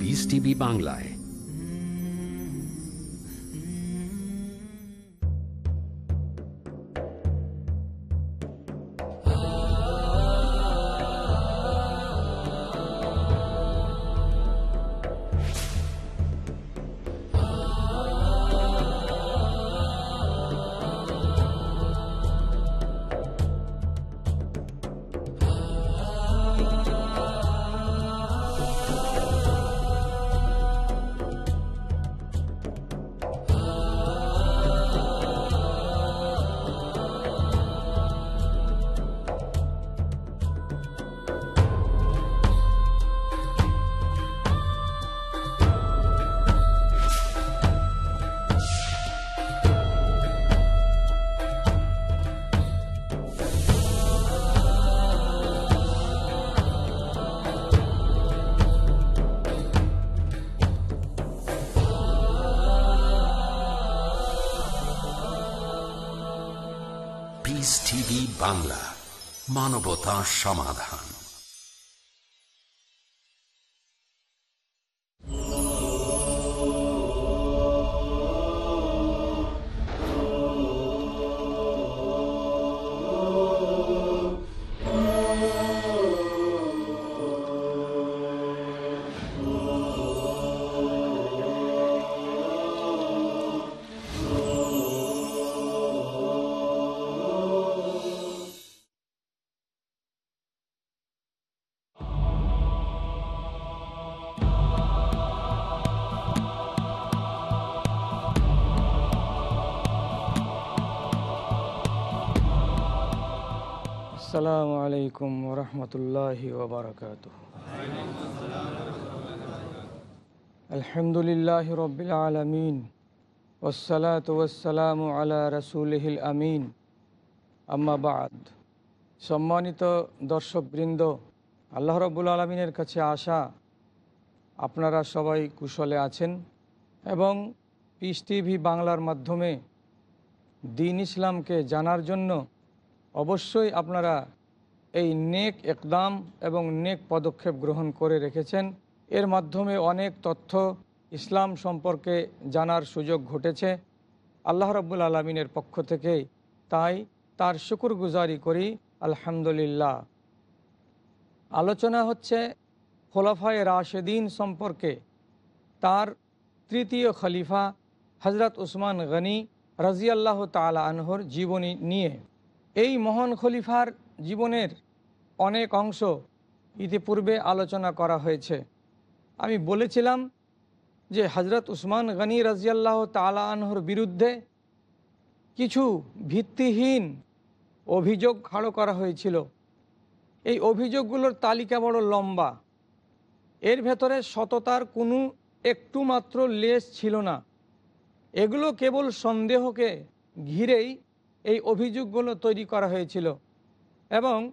Piece TV বাংলায়। বাংলা মানবতা সমাধান। আসসালামু আলাইকুম ওরহমতুল্লাহি ওবরকাত আলহামদুলিল্লাহ রবিল আলমিন ওসালাত ওসালাম আলা রসুলহিল আমিন। আম্মাবাদ সম্মানিত দর্শকবৃন্দ, আল্লাহ রব্বুল আলমিনের কাছে আসা আপনারা সবাই কুশলে আছেন এবং পিস টিভি বাংলার মাধ্যমে দিন ইসলামকে জানার জন্য অবশ্যই আপনারা এই নেক একদাম এবং নেক পদক্ষেপ গ্রহণ করে রেখেছেন। এর মাধ্যমে অনেক তথ্য ইসলাম সম্পর্কে জানার সুযোগ ঘটেছে। আল্লাহ রব্বুল আলমিনের পক্ষ থেকে তাই তার শুকুর গুজারি করি, আলহামদুলিল্লাহ। আলোচনা হচ্ছে খোলাফায় রাশেদিন সম্পর্কে। তার তৃতীয় খলিফা হজরত উসমান গনি রাজিয়াল্লাহ তালা আনহর জীবনী নিয়ে। এই মহান খলিফার জীবনের অনেক অংশ ইতিপূর্বে আলোচনা করা হয়েছে। আমি বলেছিলাম যে হজরত উসমান গনি রাজিয়াল্লাহ তালা আনহর বিরুদ্ধে কিছু ভিত্তিহীন অভিযোগ খাড়ো করা হয়েছিল। এই অভিযোগগুলোর তালিকা বড় লম্বা। এর ভেতরে সততার কোনো একটু মাত্র লেস ছিল না। এগুলো কেবল সন্দেহকে ঘিরেই এই অভিযোগগুলো তৈরি করা হয়েছিল। এবং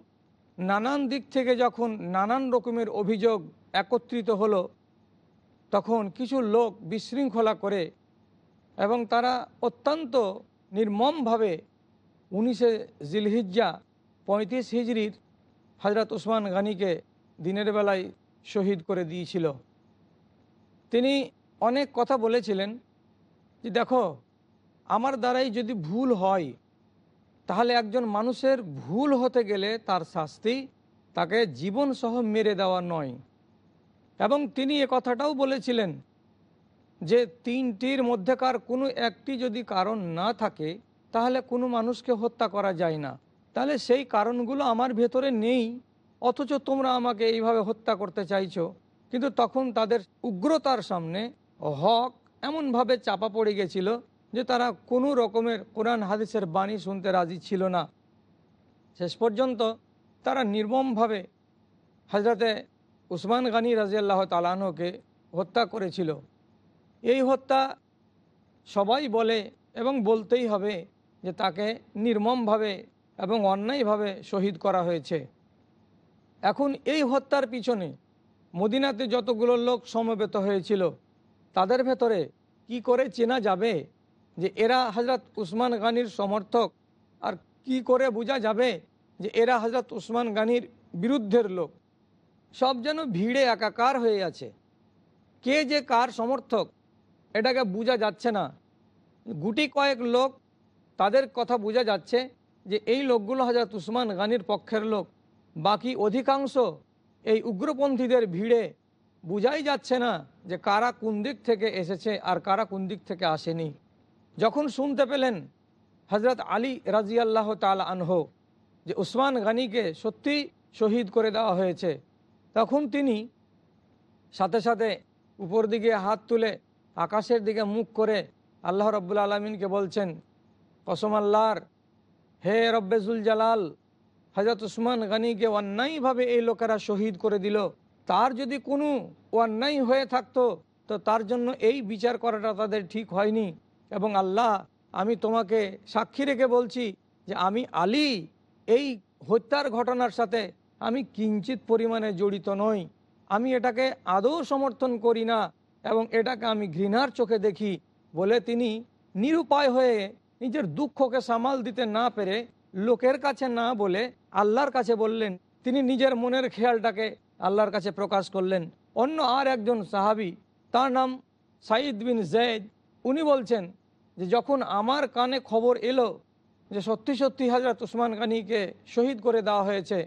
নানান দিক থেকে যখন নানান রকমের অভিযোগ একত্রিত হলো, তখন কিছু লোক বিশৃঙ্খলা করে এবং তারা অত্যন্ত নির্মমভাবে উনিশে জিলহিজ্জা পঁয়ত্রিশ হিজড়ির হজরত ওসমান গানিকে দিনের বেলায় শহীদ করে দিয়েছিল। তিনি অনেক কথা বলেছিলেন যে, দেখো, আমার দ্বারাই যদি ভুল হয় তাহলে একজন মানুষের ভুল হতে গেলে তার শাস্তি তাকে জীবন সহ মেরে দেওয়া নয়। এবং তিনি এ কথাটাও বলেছিলেন যে তিনটির মধ্যেকার কোনো একটি যদি কারণ না থাকে, তাহলে কোনো মানুষকে হত্যা করা যায় না। তাহলে সেই কারণগুলো আমার ভেতরে নেই, অথচ তোমরা আমাকে এইভাবে হত্যা করতে চাইছো। কিন্তু তখন তাদের উগ্রতার সামনে হক এমনভাবে চাপা পড়ে গেছিল যে তারা কোনো রকমের কোরআন হাদিসের বাণী শুনতে রাজি ছিল না। শেষ পর্যন্ত তারা নির্মমভাবে হজরতে উসমান গানী রাজিয়াল্লাহ তালানহকে হত্যা করেছিল। এই হত্যা সবাই বলে এবং বলতেই হবে যে তাকে নির্মমভাবে এবং অন্যায়ভাবে শহীদ করা হয়েছে। এখন এই হত্যার পিছনে মদিনাতে যতগুলো লোক সমবেত হয়েছিল, তাদের ভেতরে কি করে চেনা যাবে? যে এরা হজরত উসমান গানির সমর্থক। আর কি করে বোঝা যাবে যে এরা হজরত উসমান গানির বিরুদ্ধের লোক? সব যেন ভিড়ে একাকার হয়ে আছে। কে যে কার সমর্থক, এটাকে বোঝা যাচ্ছে না। গুটি কয়েক লোক, তাদের কথা বোঝা যাচ্ছে যে এই লোকগুলো হজরত উসমান গানির পক্ষের লোক। বাকি অধিকাংশ এই উগ্রপন্থীদের ভিড়ে বোঝাই যাচ্ছে না যে কারা কোন দিক থেকে এসেছে আর কারা কোন দিক থেকে আসেনি। যখন শুনতে পেলেন হজরত আলী রাজিয়াল্লাহ তাল আনহ যে উসমান গানিকে সত্যি শহীদ করে দেওয়া হয়েছে, তখন তিনি সাথে সাথে উপর দিকে হাত তুলে আকাশের দিকে মুখ করে আল্লাহ রব্বুল আলমিনকে বলছেন, কসম আল্লাহর, হে রব্বেজুল জালাল হজরত উসমান গানিকে অন্যায়ভাবে এই লোকেরা শহীদ করে দিল। তার যদি কোনো অন্যায় হয়ে থাকতো, তো তার জন্য এই বিচার করাটা তাদের ঠিক হয়নি। এবং আল্লাহ, আমি তোমাকে সাক্ষী রেখে বলছি যে আমি আলী, এই হত্যার ঘটনার সাথে আমি কিঞ্চিত পরিমাণে জড়িত নই। আমি এটাকে আদৌ সমর্থন করি না এবং এটাকে আমি ঘৃণার চোখে দেখি বলে তিনি নিরুপায় হয়ে নিজের দুঃখকে সামাল দিতে না পেরে লোকের কাছে না বলে আল্লাহর কাছে বললেন। তিনি নিজের মনের খেয়ালটাকে আল্লাহর কাছে প্রকাশ করলেন। অন্য আর একজন সাহাবি, তার নাম সাইদ বিন জৈদ উনি বলছেন যে যখন আমার কানে খবর এলো যে সত্যি সত্যি হাজরত উসমান গানিকে শহীদ করে দেওয়া হয়েছে,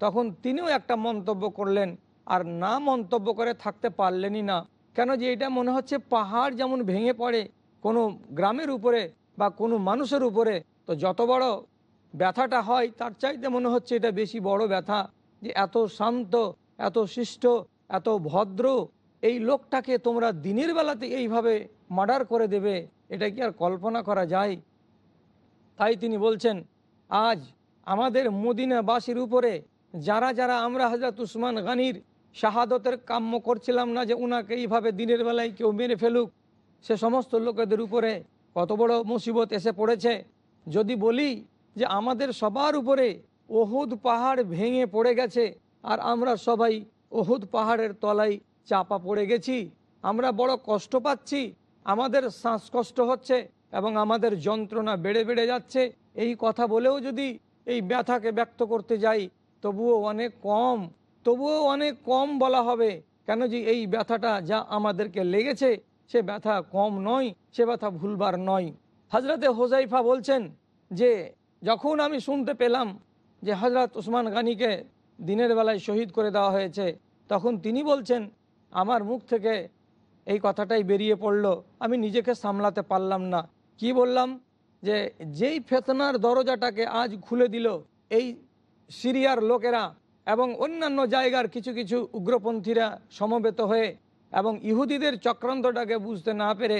তখন তিনিও একটা মন্তব্য করলেন, আর না মন্তব্য করে থাকতে পারলেনই না। কেন যে এটা মনে হচ্ছে পাহাড় যেমন ভেঙে পড়ে, কোনো গ্রামের উপরে বা কোনো মানুষের উপরে, তো যত বড় ব্যথাটা হয়, তার চাইতে মনে হচ্ছে এটা বেশি বড় ব্যথা যে এত শান্ত, এত শিষ্ট, এত ভদ্র, এই লোকটাকে তোমরা দিনের বেলাতে এইভাবে মার্ডার করে দেবে, এটা কি আর কল্পনা করা যায়? তাই তিনি বলছেন, আজ আমাদের মদিনাবাসীর উপরে যারা যারা আমরা হজরত উসমান গানির শাহাদতের কাম্য করছিলাম না যে উনাকে এইভাবে দিনের বেলায় কেউ মেরে ফেলুক, সে সমস্ত লোকেদের উপরে কত বড় মুসিবত এসে পড়েছে। যদি বলি যে আমাদের সবার উপরে ওহুদ পাহাড় ভেঙে পড়ে গেছে, আর আমরা সবাই ওহুদ পাহাড়ের তলায় চাপা পড়ে গেছি, আমরা বড় কষ্ট পাচ্ছি আমাদের শ্বাসকষ্ট হচ্ছে এবং আমাদের যন্ত্রণা বেড়ে বেড়ে যাচ্ছে। এই কথা বলেও যদি এই ব্যথাকে ব্যক্ত করতে যাই, তবুও অনেক কম। তবুও অনেক কম বলা হবে কেন যে এই ব্যথাটা যা আমাদেরকে লেগেছে, সে ব্যথা কম নয়, সে ব্যথা ভুলবার নয়। হজরতে হোজাইফা বলছেন যে, যখন আমি শুনতে পেলাম যে হজরত উসমান গানিকে দিনের বেলায় শহীদ করে দেওয়া হয়েছে, তখন তিনি বলছেন, আমার মুখ থেকে এই কথাটাই বেরিয়ে পড়ল। আমি নিজেকে সামলাতে পারলাম না। কি বললাম? যে যেই ফেতনার দরজাটাকে আজ খুলে দিল এই সিরিয়ার লোকেরা এবং অন্যান্য জায়গার কিছু কিছু উগ্রপন্থীরা সমবেত হয়ে এবং ইহুদিদের চক্রান্তটাকে বুঝতে না পেরে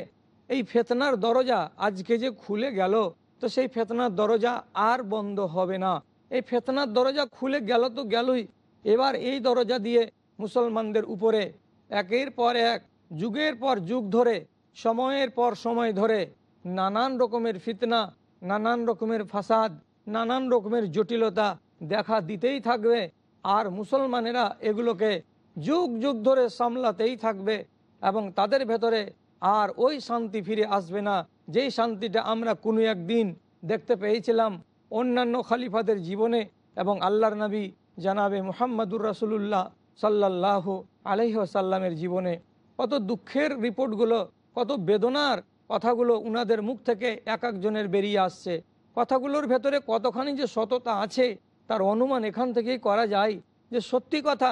এই ফেতনার দরজা আজকে যে খুলে গেল, তো সেই ফেতনার দরজা আর বন্ধ হবে না। এই ফেতনার দরজা খুলে গেল তো গেলই। এবার এই দরজা দিয়ে মুসলমানদের উপরে একের পর এক যুগের পর যুগ ধরে, সময়ের পর সময় ধরে নানান রকমের ফিতনা, নানান রকমের ফাসাদ, নানান রকমের জটিলতা দেখা দিতেই থাকবে। আর মুসলমানেরা এগুলোকে যুগ যুগ ধরে সামলাতেই থাকবে এবং তাদের ভেতরে আর ওই শান্তি ফিরে আসবে না। যেই শান্তিটা আমরা কোনো একদিন দেখতে পেয়েছিলাম অন্যান্য খালিফাদের জীবনে এবং আল্লাহর নবী জানাবে মোহাম্মদুর রাসুলুল্লাহ সাল্লাহ আলহিহাসাল্লামের জীবনে। কত দুঃখের রিপোর্টগুলো, কত বেদনার কথাগুলো উনাদের মুখ থেকে এক একজনের বেরিয়ে আসছে। কথাগুলোর ভেতরে কতখানি যে সততা আছে, তার অনুমান এখান থেকেই করা যায় যে সত্যি কথা।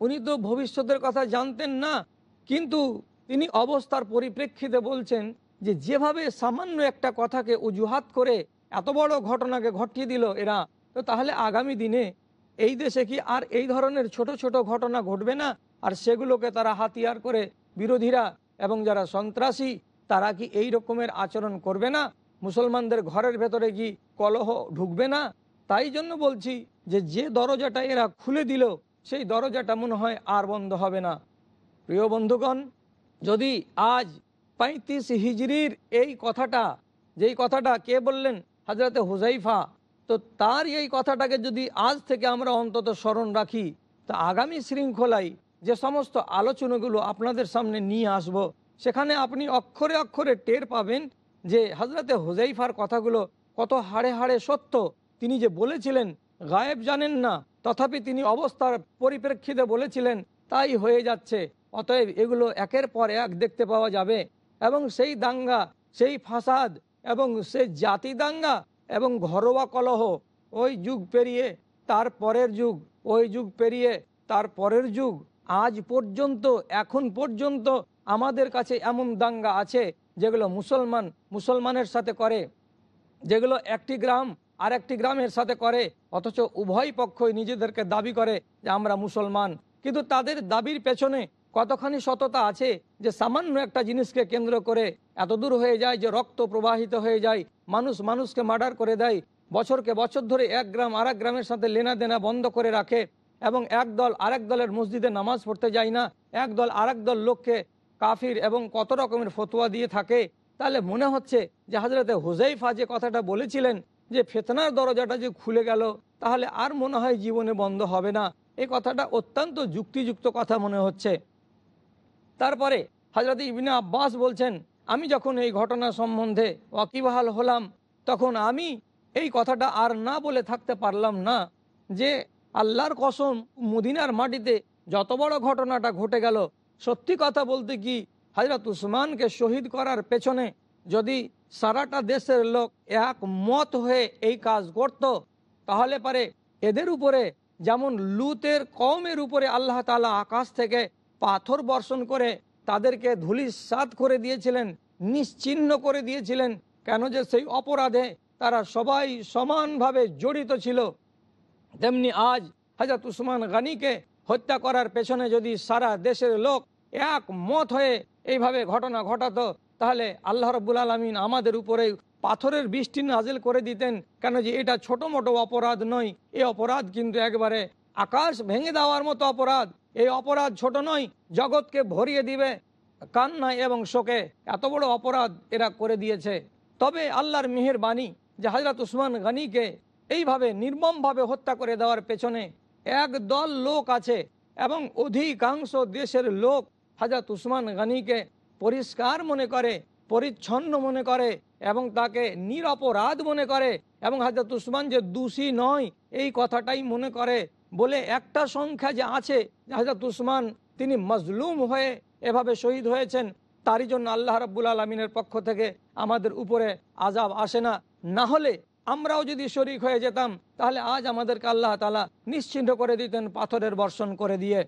উনি তো ভবিষ্যতের কথা জানতেন না, কিন্তু তিনি অবস্থার পরিপ্রেক্ষিতে বলছেন যে যেভাবে সামান্য একটা কথাকে অজুহাত করে এত বড় ঘটনাকে ঘটিয়ে দিল এরা, তো তাহলে আগামী দিনে এই দেশে কি আর এই ধরনের ছোট ছোট ঘটনা ঘটবে না? আর সেগুলোকে তারা হাতিয়ার করে বিরোধীরা এবং যারা সন্ত্রাসী, তারা কি এই রকমের আচরণ করবে না? মুসলমানদের ঘরের ভেতরে কি কলহ ঢুকবে না? তাই জন্য বলছি যে যে দরজাটা এরা খুলে দিল, সেই দরজাটা মনে হয় আর বন্ধ হবে না। প্রিয় বন্ধুগণ, যদি আজ পঁয়ত্রিশ হিজড়ির এই কথাটা, যেই কথাটা কে বললেন? হাজরাতে হুজাইফা তো তার এই কথাটাকে যদি আজ থেকে আমরা অন্তত স্মরণ রাখি, তা আগামী শৃঙ্খলায় যে সমস্ত আলোচনাগুলো আপনাদের সামনে নিয়ে আসব। সেখানে আপনি অক্ষরে অক্ষরে টের পাবেন যে হজরতে হুজাইফার কথাগুলো কত হাড়ে হাড়ে সত্য। তিনি যে বলেছিলেন, গায়েব জানেন না। তথাপি তিনি অবস্থার পরিপ্রেক্ষিতে বলেছিলেন, তাই হয়ে যাচ্ছে। অতএব এগুলো একের পর এক দেখতে পাওয়া যাবে। এবং সেই দাঙ্গা, সেই ফাসাদ, এবং সে জাতি দাঙ্গা, এবং ঘরোয়া কলহ, ওই যুগ পেরিয়ে তার পরের যুগ, ওই যুগ পেরিয়ে তার পরের যুগ। আজ পর্যন্ত, এখন পর্যন্ত আমাদের কাছে এমন দাঙ্গা আছে যেগুলো মুসলমান মুসলমানের সাথে করে, যেগুলো একটি গ্রাম আর একটি গ্রামের সাথে করে, অথচ উভয় পক্ষই নিজেদেরকে দাবি করে যে আমরা মুসলমান। কিন্তু তাদের দাবির পেছনে কতখানি সততা আছে যে সামান্য একটা জিনিসকে কেন্দ্র করে এত দূর হয়ে যায় যে রক্ত প্রবাহিত হয়ে যায়, মানুষ মানুষকে মার্ডার করে দেয়, বছরকে বছর ধরে এক গ্রাম আর গ্রামের সাথে লেনা দেনা বন্ধ করে রাখে এবং এক দল আরেক দলের মসজিদে নামাজ পড়তে যায় না, এক দল আরেক দল লোককে কাফির এবং কত রকমের ফতোয়া দিয়ে থাকে। তাহলে মনে হচ্ছে যে হাজরতে হুজাইফা যে কথাটা বলেছিলেন, যে ফেতনার দরজাটা যে খুলে গেল, তাহলে আর মনে হয় জীবনে বন্ধ হবে না। এই কথাটা অত্যন্ত যুক্তিযুক্ত কথা মনে হচ্ছে। তারপরে হাজরত ইবিনা আব্বাস বলছেন, আমি যখন এই ঘটনা সম্বন্ধে ওয়াকিবহাল হলাম, তখন আমি এই কথাটা আর না বলে থাকতে পারলাম না যে আল্লাহর কসম, মদিনার মাটিতে যত বড় ঘটনাটা ঘটে গেল, সত্যি কথা বলতে কি হাজরত উসমানকে শহীদ করার পেছনে যদি সারাটা দেশের লোক এক মত হয়ে এই কাজ করত, তাহলে পারে এদের উপরে যেমন লুতের কমের উপরে আল্লাহ তালা আকাশ থেকে পাথর বর্ষণ করে তাদেরকে ধুলিসাত করে দিয়েছিলেন, নিশ্চিহ্ন করে দিয়েছিলেন, কেন যে সেই অপরাধে তারা সবাই সমানভাবে জড়িত ছিল। তেমনি আজ হাজরত উসমান গানিকে হত্যা করার পেছনে যদি সারা দেশের লোক এক মত হয়ে এইভাবে ঘটনা ঘটাতো, তাহলে আল্লাহ রব্বুল আলমিন আমাদের উপরে পাথরের বৃষ্টি নাজিল করে দিতেন। কেন যে এটা ছোট মোটো অপরাধ নয় এই অপরাধ কিন্তু একবারে আকাশ ভেঙে দেওয়ার মতো অপরাধ। এই অপরাধ ছোট নয়, জগৎকে ভরিয়ে দিবে কান্না এবং শোকে। এত বড় অপরাধ এরা করে দিয়েছে। তবে আল্লাহর মেহের বাণী যে হজরত উসমান গানিকে এইভাবে নির্মমভাবে হত্যা করে দেওয়ার পেছনে এক দল লোক আছে এবং অধিকাংশ দেশের লোক হাজরত উসমান গানিকে পরিষ্কার মনে করে, পরিচ্ছন্ন মনে করে এবং তাকে নিরপরাধ মনে করে এবং হাজরত উসমান যে দোষী নয়, এই কথাটাই মনে করে বলে একটা সংখ্যা যে আছে হাজরত উসমান তিনি মজলুম হয়ে এভাবে শহীদ হয়েছেন, তারই জন্য আল্লাহ রাব্বুল আলমিনের পক্ষ থেকে আমাদের উপরে আজাব আসে না। না হলে আমরাও যদি শরিক হয়ে যেতাম, তাহলে আজ আমাদেরকে আল্লাহ তালা নিশ্চিন্ত করে দিতেন পাথরের বর্ষণ করে দিয়ে।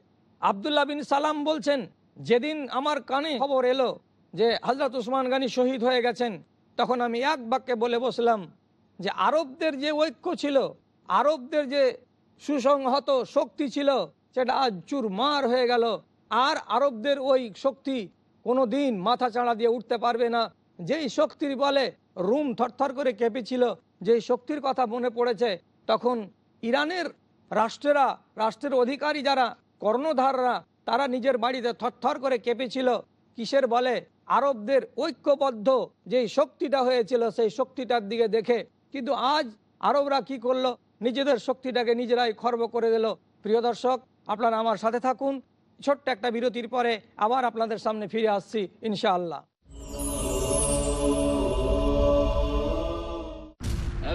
আবদুল্লাহ বিন সালাম বলছেন, যেদিন আমার কানে খবর এলো যে হজরত উসমান গানি শহীদ হয়ে গেছেন, তখন আমি এক বাক্যে বলে বসলাম যে, আরবদের যে ঐক্য ছিল, আরবদের যে সুসংহত শক্তি ছিল, সেটা আজ চুরমার হয়ে গেল। আর আরবদের ওই শক্তি কোনো দিন মাথা চাড়া দিয়ে উঠতে পারবে না। যেই শক্তির বলে রুম থরথর করে কেঁপেছিল যেই শক্তির কথা মনে পড়েছে, তখন ইরানের রাষ্ট্রেরা, রাষ্ট্রের অধিকারী যারা, কর্ণধাররা, তারা নিজের বাড়িতে থরথর করে কেঁপেছিল। কিসের বলে? আরবদের ঐক্যবদ্ধ যেই শক্তিটা হয়েছিল, সেই শক্তিটার দিকে দেখে। কিন্তু আজ আরবরা কি করল? নিজেদের শক্তিটাকে নিজেরাই খর্ব করে দিল। প্রিয় দর্শক, আপনারা আমার সাথে থাকুন। ছোট্ট একটা বিরতির পরে আবার আপনাদের সামনে ফিরে আসছি, ইনশাআল্লাহ।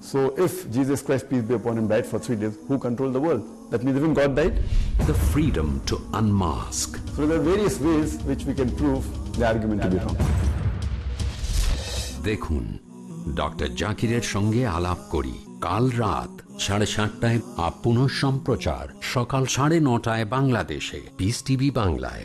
so if Jesus Christ, peace be upon him, died for three days, who controlled the world? That means even God died? The freedom to unmask. So there are various ways which we can prove the argument to be wrong. দেখুন doctor জাকিরের সঙ্গে আলাপ করি কাল রাত সাড়ে সাতটায় up সম্প্রচার সকাল সাড়ে নটায় বাংলাদেশে পিস টিভি বাংলায়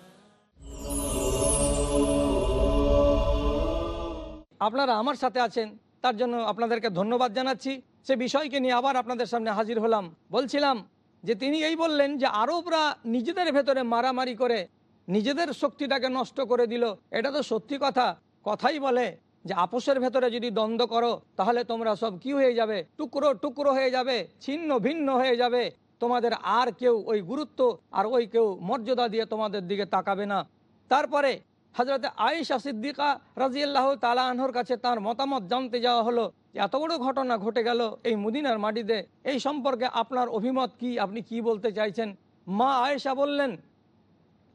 আপনারা আমার সাথে আছেন, তার জন্য আপনাদেরকে ধন্যবাদ জানাচ্ছি। সে বিষয়কে নিয়ে আবার আপনাদের সামনে হাজির হলাম। বলছিলাম যে তিনি এই বললেন যে আরবরা নিজেদের ভেতরে মারামারি করে, নিজেদের শক্তিটাকে নষ্ট করে দিল। এটা তো সত্যি কথা। কথাই বলে যে আপোষের ভেতরে যদি দ্বন্দ্ব করো, তাহলে তোমরা সব কি হয়ে যাবে? টুকরো টুকরো হয়ে যাবে, ছিন্ন ভিন্ন হয়ে যাবে। তোমাদের আর কেউ ওই গুরুত্ব আর ওই কেউ মর্যাদা দিয়ে তোমাদের দিকে তাকাবে না। তারপরে হজরত আয়েশা সিদ্দিকা রাজিয়াল্লাহ তালা আনহর কাছে তার মতামত জানতে যাওয়া হলো এত বড় ঘটনা ঘটে গেল এই মুদিনার মাটিতে। এই সম্পর্কে আপনার অভিমত কি? আপনি কি বলতে চাইছেন? মা আয়েশা বললেন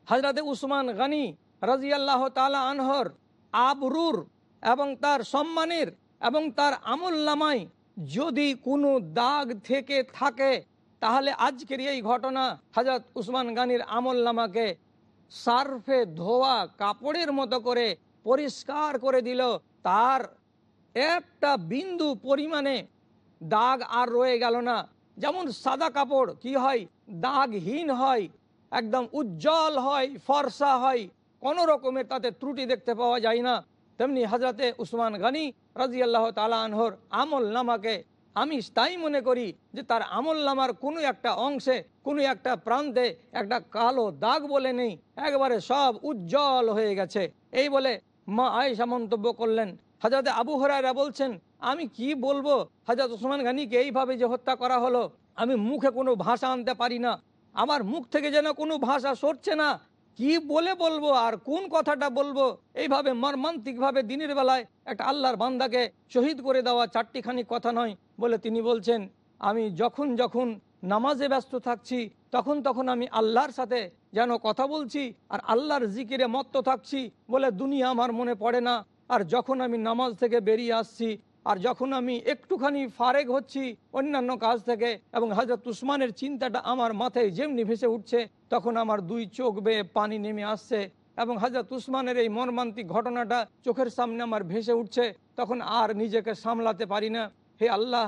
হজরত উসমান গানি রাজিয়াল্লাহ তালা আনহর আবরুর এবং তার সম্মানের এবং তার আমুল্লামাই যদি কোনো দাগ থেকে থাকে, তাহলে আজকের এই ঘটনা হজরত উসমান গানির আমুল্লামাকে সার্ফে ধোয়া কাপড়ের মতো করে পরিষ্কার করে দিল। তার একটা বিন্দু পরিমাণে দাগ আর রয়ে গেল না। যেমন সাদা কাপড় কি হয়? দাগহীন হয়, একদম উজ্জ্বল হয়, ফর্সা হয়। কোনো রকমের তাতে ত্রুটি দেখতে পাওয়া যায় না। তেমনি হজরতে উসমান গানি রাজি আল্লাহ তালা আনহর আমল নামাকে আমি তাই মনে করি যে তার আমল নামার কোনো একটা অংশে, কোনো একটা প্রান্তে একটা কালো দাগ বলে নেই, একবারে সব উজ্জ্বল হয়ে গেছে। এই বলে মা আয়েশা মন্তব্য করলেন হাজরত আবু হরাইরা বলছেন, আমি কি বলব? হাজরত ওসমান গানিকে এইভাবে যে হত্যা করা হলো, আমি মুখে কোনো ভাষা আনতে পারি না। আমার মুখ থেকে যেন কোনো ভাষা সরছে না। কি বলে বলব আর কোন কথাটা বলব? এইভাবে মর্মান্তিকভাবে দিনের বেলায় একটা আল্লাহর বান্দাকে শহীদ করে দেওয়া চারটিখানি কথা নয় বলে তিনি বলছেন, আমি যখন যখন নামাজে ব্যস্ত থাকছি, তখন তখন আমি আল্লাহর সাথে যেন কথা বলছি আর আল্লাহর জিকিরে মত্ত থাকছি বলে দুনিয়া আমার মনে পড়ে না। আর যখন আমি নামাজ থেকে বেরিয়ে আসছি আর যখন আমি একটুখানি ফারেক হচ্ছি অন্যান্য কাজ থেকে এবং হজরত উসমানের চিন্তাটা আমার মাথায় যেমনি ভেসে উঠছে, তখন আমার দুই চোখ বেয়ে পানি নেমে আসছে এবং হজরত উসমানের এই মর্মান্তিক ঘটনাটা চোখের সামনে আমার ভেসে উঠছে, তখন আর নিজেকে সামলাতে পারি না। হে আল্লাহ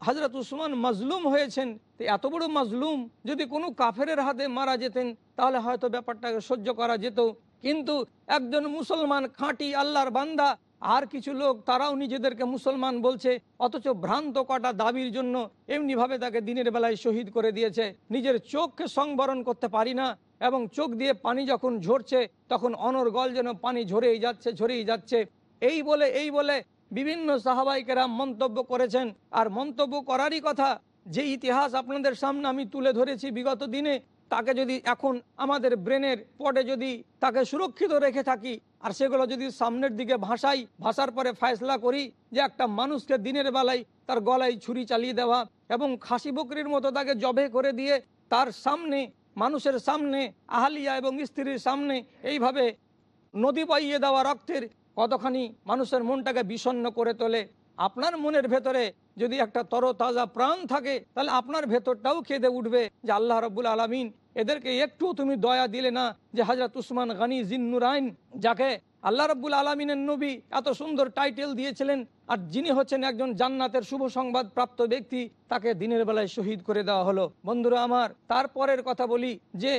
হজরত উসমান মাজলুম হয়েছেন। তো এত বড় মাজলুম, যদি কোনো কাফেরের হাতে মারা যেতেন, তাহলে হয়তো ব্যাপারটাকে সহ্য করা যেত। কিন্তু একজন মুসলমান খাঁটি আল্লাহর বান্দা, আর কিছু লোক তারাও নিজেদেরকে মুসলমান বলছে, অথচ ভ্রান্ত কটা দাবির জন্য এমনিভাবে তাকে দিনের বেলায় শহীদ করে দিয়েছে। নিজের চোখকে সংবরণ করতে পারি না, এবং চোখ দিয়ে পানি যখন ঝরছে, তখন অনর্গল যেন পানি ঝরেই যাচ্ছে ঝরেই যাচ্ছে। এই বলে এই বলে বিভিন্ন সাহাবাইকেরা মন্তব্য করেছেন। আর মন্তব্য করারই কথা, যে ইতিহাস আপনাদের সামনে আমি তুলে ধরেছি বিগত দিনে, তাকে যদি এখন আমাদের ব্রেনের পটে যদি তাকে সুরক্ষিত রেখে থাকি, আর সেগুলো যদি সামনের দিকে ভাসাই, ভাসার পরে ফয়সলা করি, যে একটা মানুষকে দিনের বেলায় তার গলায় ছুরি চালিয়ে দেওয়া এবং খাসি বকরির মতো তাকে জবে করে দিয়ে তার সামনে, মানুষের সামনে, আহালিয়া এবং স্ত্রীর সামনে, এইভাবে নদী পাইয়ে দেওয়া রক্তের কতখানি মানুষের মনটাকে বিষণ্ণ করে তোলে। আপনার মনের ভেতরে যদি একটা তরতাজা প্রাণ থাকে, তাহলে আপনার ভেতরটাও খেদে উঠবে যে আল্লাহ রব্বুল আলমিন এদেরকে একটু তুমি দয়া দিলে না যে হাজরত উসমান গানি জিন্নুরাইন যাকে আল্লাহ রব্বুল আলমিনের নবী এত সুন্দর টাইটেল দিয়েছিলেন আর যিনি হচ্ছেন একজন জান্নাতের শুভ সংবাদ প্রাপ্ত ব্যক্তি, তাকে দিনের বেলায় শহীদ করে দেওয়া হলো। বন্ধুরা আমার তারপরের কথা বলি যে,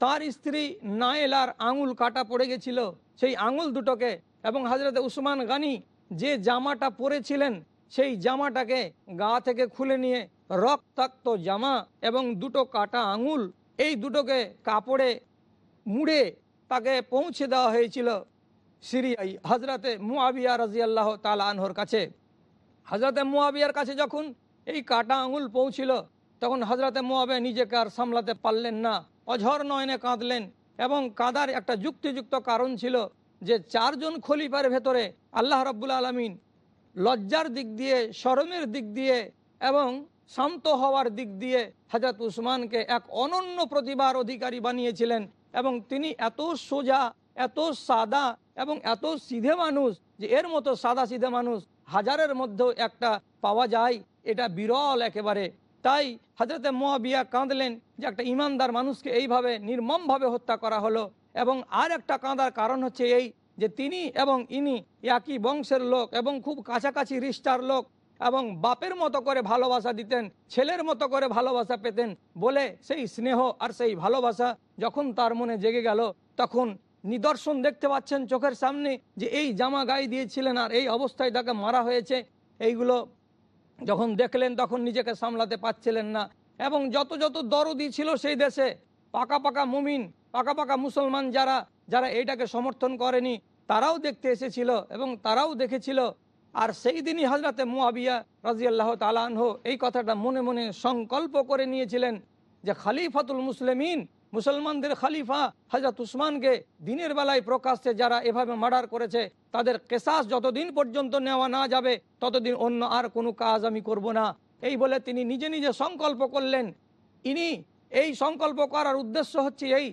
তার স্ত্রী নায়েলার আঙুল কাটা পড়ে গেছিল। সেই আঙুল দুটোকে এবং হাজরত উসমান গানি যে জামাটা পরেছিলেন, সেই জামাটাকে গা থেকে খুলে নিয়ে রক্তাক্ত জামা এবং দুটো কাটা আঙুল, এই দুটোকে কাপড়ে মুড়ে তাকে পৌঁছে দেওয়া হয়েছিল সিরিয়াই হজরতে মুআবিয়া রাজিয়াল্লাহ তালা আনহর কাছে। হজরতে মুআবিয়ার কাছে যখন এই কাটা আঙুল পৌঁছিল, তখন হজরতে মুআবিয়া নিজেকে আর সামলাতে পারলেন না, অঝর নয়নে কাঁদলেন এবং কাদার একটা যুক্তিযুক্ত কারণ ছিল যে চারজন খলিফার ভেতরে আল্লাহ রব্বুল আলমিন লজ্জার দিক দিয়ে শরমের দিক দিয়ে এবং শান্ত হওয়ার দিক দিয়ে হাজরত উসমানকে এক অনন্য প্রতিভার অধিকারী বানিয়েছিলেন এবং তিনি এত সোজা, এত সাদা এবং এত সিধে মানুষ যে এর মতো সাদা সিধে মানুষ হাজারের মধ্যেও একটা পাওয়া যায়। এটা বিরল একেবারে। তাই হাজরতে মোয়াবিয়া কাঁদলেন যে একটা ইমানদার মানুষকে এইভাবে নির্মমভাবে হত্যা করা হলো এবং আর একটা কাঁদার কারণ হচ্ছে এই যে তিনি এবং ইনি একই বংশের লোক এবং খুব কাছাকাছি রিস্টার লোক এবং বাপের মতো করে ভালোবাসা দিতেন, ছেলের মতো করে ভালোবাসা পেতেন বলে সেই স্নেহ আর সেই ভালোবাসা যখন তার মনে জেগে গেল তখন নিদর্শন দেখতে পাচ্ছেন চোখের সামনে যে এই জামা গায়ে দিয়েছিলেন আর এই অবস্থায় তাকে মারা হয়েছে। এইগুলো যখন দেখলেন তখন নিজেকে সামলাতে পারছিলেন না। এবং যত যত দরদি ছিল সেই দেশে, পাকা পাকা মুমিন, পাকা পাকা মুসলমান যারা যারা এইটাকে সমর্থন করেনি, তারাও দেখতে এসেছিল এবং তারাও দেখেছিল। আর সেই দিনই হজরতে মুয়াবিয়া রাজিয়াল্লাহ তালাহ এই কথাটা মনে মনে সংকল্প করে নিয়েছিলেন যে খালিফাতুল মুসলিমিন মুসলমানদের খালিফা হজরত উসমানকে দিনের বেলায় প্রকাশ্যে যারা এভাবে মার্ডার করেছে, তাদের কেসাস যতদিন পর্যন্ত নেওয়া না যাবে, ততদিন অন্য আর কোনো কাজ আমি করব না। এই বলে তিনি নিজে নিজে সংকল্প করলেন। ইনি এই সংকল্প করার উদ্দেশ্য হচ্ছে এই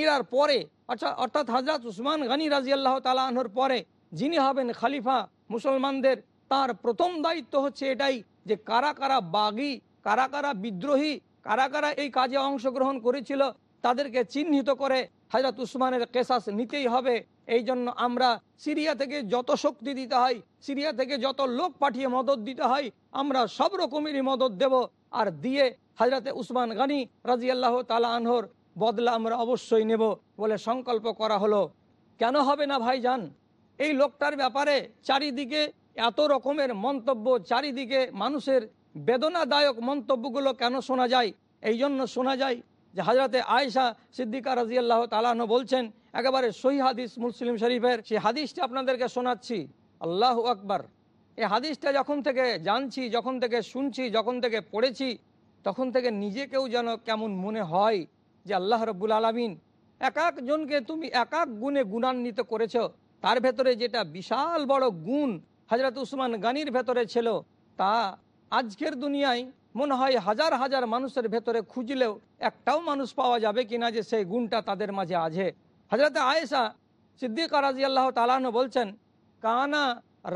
ইরার পরে অর্থাৎ অর্থাৎ হজরত উসমান গানী রাজি আল্লাহ তালাহর পরে যিনি হবেন খালিফা মুসলমানদের, তার প্রথম দায়িত্ব হচ্ছে এটাই যে কারা কারা বাগি, কারা কারা বিদ্রোহী কারা কারা এই কাজে অংশগ্রহণ করেছিল তাদেরকে চিহ্নিত করে হাজরত উসমানের কেসাস নিতেই হবে। এই জন্য আমরা সিরিয়া থেকে যত শক্তি দিতে হয়, সিরিয়া থেকে যত লোক পাঠিয়ে মদত দিতে হয়, আমরা সব রকমেরই মদত দেব। আর দিয়ে হাজরতে উসমান গানি রাজি আল্লাহ তালা আনহর বদলা আমরা অবশ্যই নেব বলে সংকল্প করা হলো। কেন হবে না ভাইজান? এই লোকটার ব্যাপারে চারিদিকে এত রকমের মন্তব্য, চারিদিকে মানুষের বেদনাদায়ক মন্তব্যগুলো কেন শোনা যায়? এই জন্য শোনা যায় যে হাজরাতে আয়সা সিদ্দিকা রাজিয়াল্লাহ তালানো বলছেন, একেবারে সহি হাদিস মুসলিম শরীফের, সেই হাদিসটা আপনাদেরকে শোনাচ্ছি। আল্লাহ আকবার। এই হাদিসটা যখন থেকে জানছি, যখন থেকে শুনছি, যখন থেকে পড়েছি, তখন থেকে নিজেকেও যেন কেমন মনে হয় যে আল্লাহ রব্বুল আলমিন এক একজনকে তুমি এক এক গুণে গুণান্বিত করেছ। তার ভেতরে যেটা বিশাল বড় গুণ হজরত উসমান গানির ভেতরে ছিল, তা আজকের দুনিয়ায় মনে হয় হাজার হাজার মানুষের ভেতরে খুঁজলেও একটাও মানুষ পাওয়া যাবে কিনা যে সেই গুণটা তাদের মাঝে আছে। হজরত আয়েশা সিদ্দিক রাজি আল্লাহ তালানো বলছেন, কানা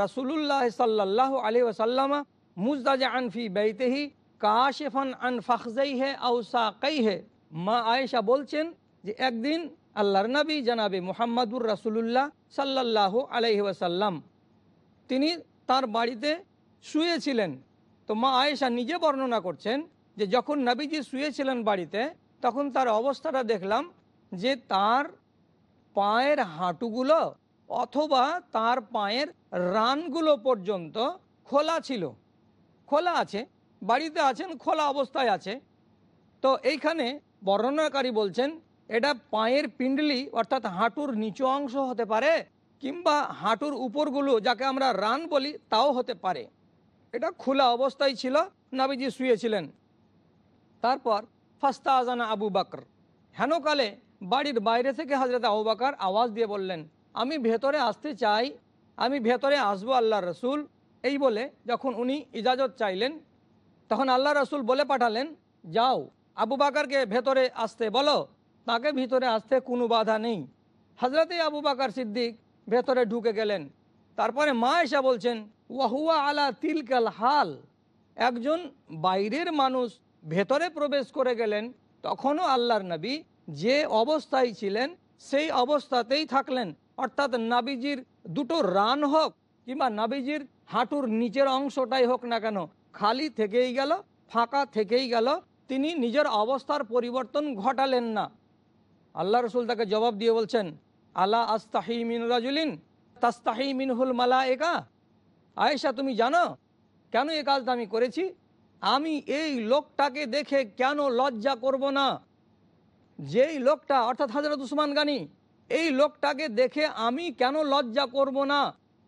রসুল্লাহ সাল্লাহ আলী ওসাল্লামা মুজদাজ আনফি বেতেহি কাশেফান আন ফখজই হে আউসা কই হে মা আয়েশা বলছেন যে, একদিন আল্লাহর নবী জানাবে মোহাম্মদুর রাসুলুল্লাহ সাল্লাহ আলহি ওয়াসাল্লাম। তিনি তার বাড়িতে শুয়েছিলেন। তো মা আয়েশা নিজে বর্ণনা করছেন যে যখন নবীজি শুয়েছিলেন বাড়িতে, তখন তার অবস্থাটা দেখলাম যে তার পায়ের হাঁটুগুলো অথবা তার পায়ের রানগুলো পর্যন্ত খোলা ছিল। খোলা আছে, বাড়িতে আছেন, খোলা অবস্থায় আছে। তো এইখানে বর্ণনাকারী বলছেন, এটা পায়ের পিণ্ডলি, অর্থাৎ হাঁটুর নিচু অংশ হতে পারে কিংবা হাঁটুর উপরগুলো, যাকে আমরা রান বলি, তাও হতে পারে। এটা খোলা অবস্থায় ছিল, নাবিজি শুয়েছিলেন। তারপর, ফাস্তা আজানা আবু বাকর। হেনকালে বাড়ির বাইরে থেকে হজরত আবু বাকর আওয়াজ দিয়ে বললেন, আমি ভেতরে আসতে চাই, আমি ভেতরে আসব আল্লাহ রসুল। এই বলে যখন উনি ইজাজত চাইলেন, তখন আল্লাহ রসুল বলে পাঠালেন, যাও, আবু বাকারকে ভেতরে আসতে বলো, তাকে ভিতরে আসতে কোনো বাধা নেই। হজরতে আবু বাকার সিদ্দিক ভেতরে ঢুকে গেলেন। তারপরে মা এসা বলছেন ওয়াহুয়া আলা তিলকাল হাল। একজন বাইরের মানুষ ভেতরে প্রবেশ করে গেলেন, তখনও আল্লাহর নবী যে অবস্থায় ছিলেন, সেই অবস্থাতেই থাকলেন। অর্থাৎ নাবিজির দুটো রান হোক কিংবা নাবিজির হাঁটুর নিচের অংশটাই হোক না কেন, খালি থেকেই গেল, ফাঁকা থেকেই গেল, তিনি নিজের অবস্থার পরিবর্তন ঘটালেন না। আল্লাহ রসুল তাকে জবাব দিয়ে বলছেন, আলা আস্তাহি মিন রাজুলিন? তাস্তাহি মিনহুল মালা একা আয়েশা, তুমি জানো কেন এ কাজটা আমি করেছি? আমি এই লোকটাকে দেখে কেন লজ্জা করব না? যেই লোকটা, অর্থাৎ হাজরত উসমান গানি, এই লোকটাকে দেখে আমি কেন লজ্জা করব না?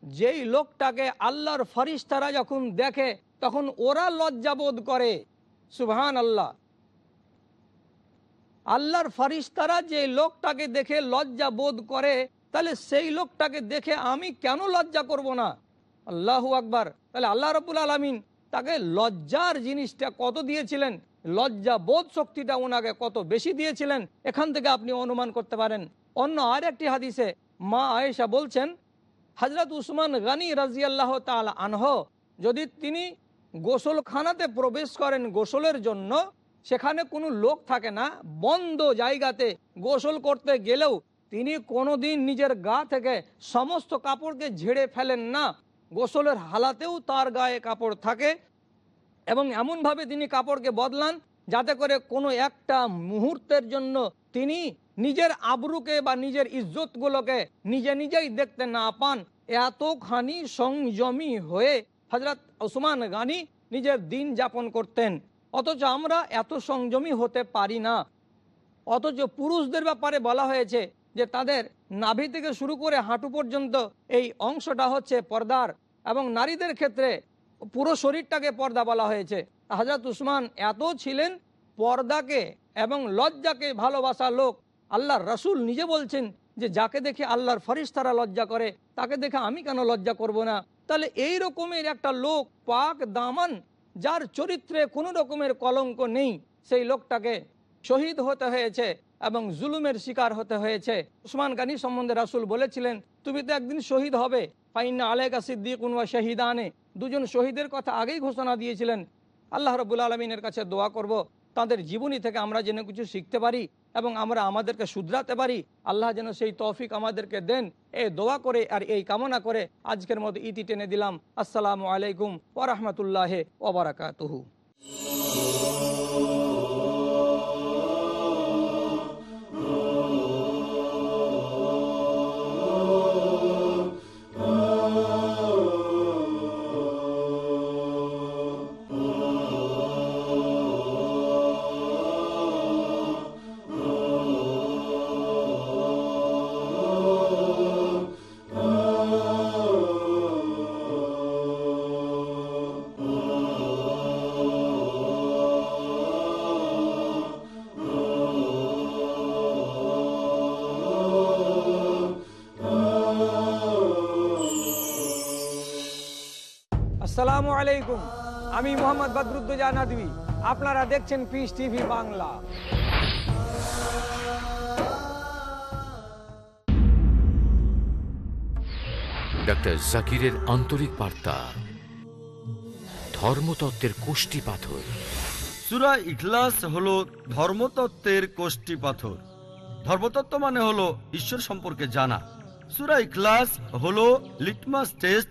যেই লোকটাকে আল্লাহর ফরিস্তারা যখন দেখে, তখন ওরা লজ্জাবোধ করে। সুবহান আল্লাহ আল্লাহর ফারিস্তারা যে লোকটাকে দেখে লজ্জা বোধ করে, তাহলে সেই লোকটাকে দেখে আমি কেন লজ্জা করব না? আল্লাহু আকবার। তাহলে আল্লাহ রবুল আলমিন তাকে লজ্জার জিনিসটা কত দিয়েছিলেন? লজ্জা বোধ শক্তিটা ওনাকে কত বেশি দিয়েছিলেন? এখান থেকে আপনি অনুমান করতে পারেন। অন্য আর একটি হাদিসে মা আয়েশা বলছেন হজরত উসমান গানি রাজিয়াল্লাহ তাল আনহ, যদি তিনি গোসলখানাতে প্রবেশ করেন গোসলের জন্য, সেখানে কোনো লোক থাকে না, বন্ধ জায়গাতে গোসল করতে গেলেও তিনি কোনোদিন নিজের গা থেকে সমস্ত কাপড়কে ঝেড়ে ফেলেন না। গোসলের হালাতেও তার গায়ে কাপড় থাকে এবং এমনভাবে তিনি কাপড়কে বদলান যাতে করে কোনো একটা মুহূর্তের জন্য তিনি নিজের আবরুকে বা নিজের ইজ্জতগুলোকে নিজে নিজেই দেখতে না পান। এতখানি সংযমী হয়ে হজরত ওসমান গানি নিজের দিন যাপন করতেন। অথচ আমরা এত সংযমী হতে পারি না। অথচ পুরুষদের ব্যাপারে বলা হয়েছে যে তাদের নাভি থেকে শুরু করে হাঁটু পর্যন্ত এই অংশটা হচ্ছে পর্দার এবং নারীদের ক্ষেত্রে পুরো শরীরটাকে পর্দা বলা হয়েছে। হাজরত উসমান এত ছিলেন পর্দাকে এবং লজ্জাকে ভালোবাসা লোক। আল্লাহর রসুল নিজে বলছেন যে, যাকে দেখে আল্লাহর ফরিস্তারা লজ্জা করে, তাকে দেখে আমি কেন লজ্জা করব না? তাহলে এই রকমের একটা লোক, পাক দামান, যার চরিত্রে কোনো রকমের কলঙ্ক নেই, সেই লোকটাকে শহীদ হতে হয়েছে এবং জুলুমের শিকার হতে হয়েছে। উসমান গানি সম্বন্ধে রাসুল বলেছিলেন, তুমি তো একদিন শহীদ হবে ফাইন্না আলেকা সিদ্দিক উনওয়া শাহিদানে। দুজন শহীদের কথা আগেই ঘোষণা দিয়েছিলেন। আল্লাহ রবুল আলমিনের কাছে দোয়া করব, তাদের জীবনী থেকে আমরা যেন কিছু শিখতে পারি এবং আমরা আমাদেরকে শুধরাতে পারি। আল্লাহ যেন সেই তৌফিক আমাদেরকে দেন। এই দোয়া করে আর এই কামনা করে আজকের মতো ইতি টেনে দিলাম। আসসালামু আলাইকুম ওরহমতুল্লাহ ওবরাকাতহু বদরুদ্দোজা নদী আপনারা দেখছেন পিস টিভি বাংলা। ডক্টর জাকিরের আন্তরিক বার্তা। ধর্মতত্ত্বের কোষ্টি পাথর। সুরা ইখলাস হলো ধর্মতত্ত্বের কোষ্টি পাথর। ধর্মতত্ত্ব মানে হলো ঈশ্বর সম্পর্কে জানা। সুরা ইখলাস হলো লিটমাস টেস্ট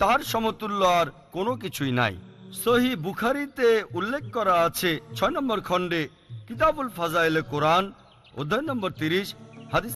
তার সমতুল্য আর কোনো কিছুই নাই। সহি বুখারিতে উল্লেখ করা আছে, ছয় নম্বর খণ্ডে কিতাবুল ফাজাইলে কোরআন, অধ্যায় নম্বর তিরিশ